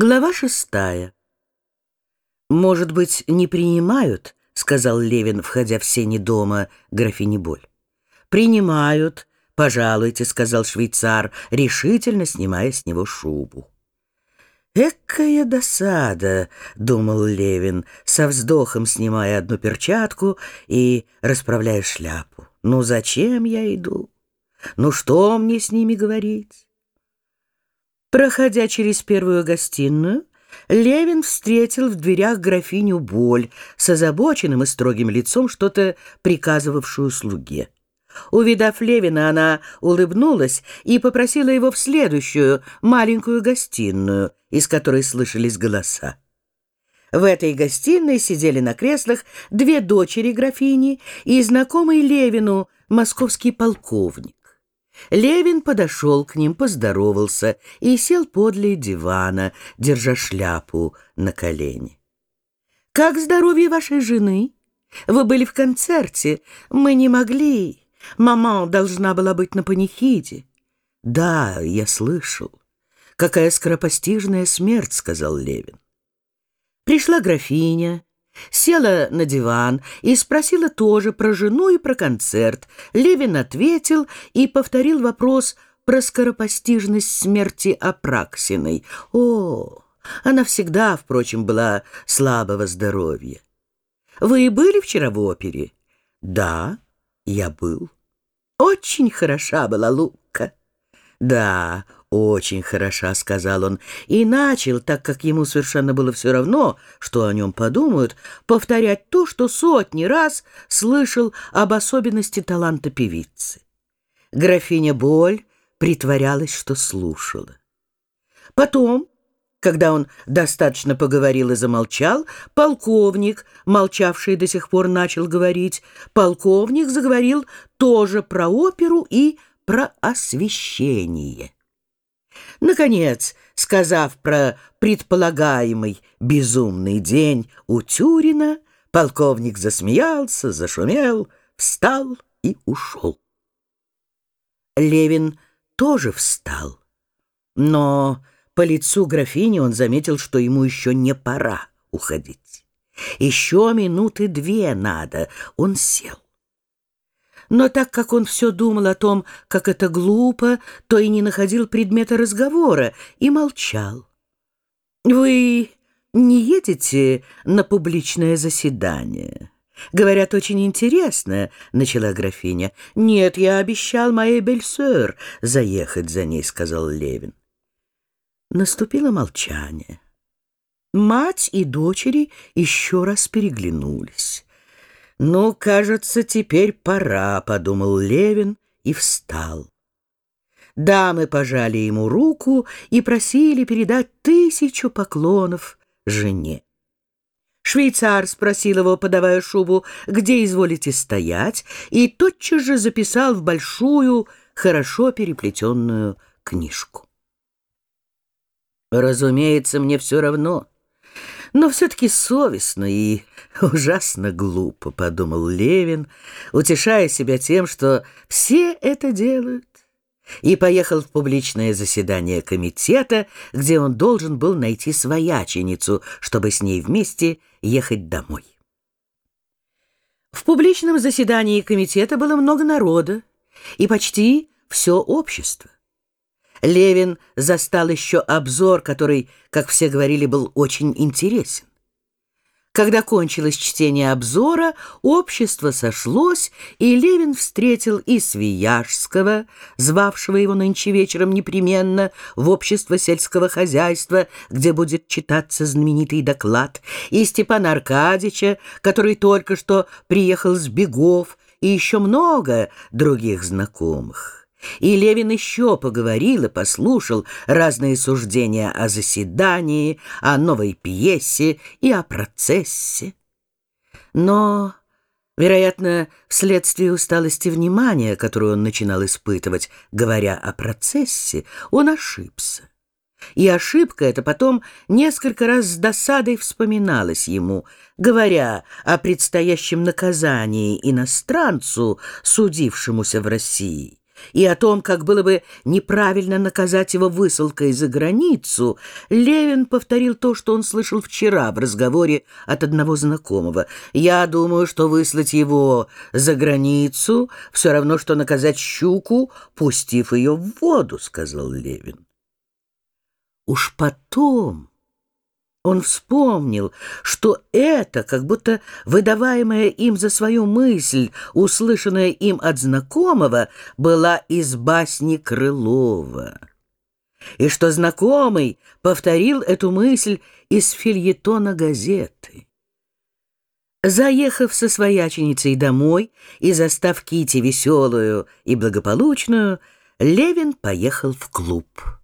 Глава шестая. «Может быть, не принимают?» — сказал Левин, входя в сени дома графини Боль. «Принимают. Пожалуйте», — сказал швейцар, решительно снимая с него шубу. «Экая досада», — думал Левин, со вздохом снимая одну перчатку и расправляя шляпу. «Ну зачем я иду? Ну что мне с ними говорить?» Проходя через первую гостиную, Левин встретил в дверях графиню Боль с озабоченным и строгим лицом, что-то приказывавшую слуге. Увидав Левина, она улыбнулась и попросила его в следующую маленькую гостиную, из которой слышались голоса. В этой гостиной сидели на креслах две дочери графини и знакомый Левину московский полковник. Левин подошел к ним, поздоровался и сел подле дивана, держа шляпу на колени. «Как здоровье вашей жены? Вы были в концерте. Мы не могли. Мама должна была быть на панихиде». «Да, я слышал. Какая скоропостижная смерть», — сказал Левин. Пришла графиня, села на диван и спросила тоже про жену и про концерт. Левин ответил и повторил вопрос про скоропостижность смерти Апраксиной. О, она всегда, впрочем, была слабого здоровья. Вы были вчера в опере? Да, я был. Очень хороша была Лука. Да, «Очень хороша», — сказал он, и начал, так как ему совершенно было все равно, что о нем подумают, повторять то, что сотни раз слышал об особенности таланта певицы. Графиня Боль притворялась, что слушала. Потом, когда он достаточно поговорил и замолчал, полковник, молчавший до сих пор, начал говорить. Полковник заговорил тоже про оперу и про освещение. Наконец, сказав про предполагаемый безумный день у Тюрина, полковник засмеялся, зашумел, встал и ушел. Левин тоже встал, но по лицу графини он заметил, что ему еще не пора уходить. Еще минуты две надо, он сел. Но так как он все думал о том, как это глупо, то и не находил предмета разговора и молчал. «Вы не едете на публичное заседание?» «Говорят, очень интересно», — начала графиня. «Нет, я обещал моей Бельсер заехать за ней», — сказал Левин. Наступило молчание. Мать и дочери еще раз переглянулись. «Ну, кажется, теперь пора», — подумал Левин и встал. Дамы пожали ему руку и просили передать тысячу поклонов жене. Швейцар спросил его, подавая шубу, где изволите стоять, и тотчас же записал в большую, хорошо переплетенную книжку. «Разумеется, мне все равно», но все-таки совестно и ужасно глупо, подумал Левин, утешая себя тем, что все это делают. И поехал в публичное заседание комитета, где он должен был найти свояченицу, чтобы с ней вместе ехать домой. В публичном заседании комитета было много народа и почти все общество. Левин застал еще обзор, который, как все говорили, был очень интересен. Когда кончилось чтение обзора, общество сошлось, и Левин встретил и Свияжского, звавшего его нынче вечером непременно в общество сельского хозяйства, где будет читаться знаменитый доклад, и Степана Аркадьича, который только что приехал с бегов, и еще много других знакомых. И Левин еще поговорил и послушал разные суждения о заседании, о новой пьесе и о процессе. Но, вероятно, вследствие усталости внимания, которую он начинал испытывать, говоря о процессе, он ошибся. И ошибка эта потом несколько раз с досадой вспоминалась ему, говоря о предстоящем наказании иностранцу, судившемуся в России и о том, как было бы неправильно наказать его высылкой за границу, Левин повторил то, что он слышал вчера в разговоре от одного знакомого. «Я думаю, что выслать его за границу все равно, что наказать щуку, пустив ее в воду», — сказал Левин. Уж потом... Он вспомнил, что это, как будто выдаваемая им за свою мысль, услышанная им от знакомого, была из басни Крылова. И что знакомый повторил эту мысль из фильетона газеты. Заехав со свояченицей домой и застав Кити веселую и благополучную, Левин поехал в клуб.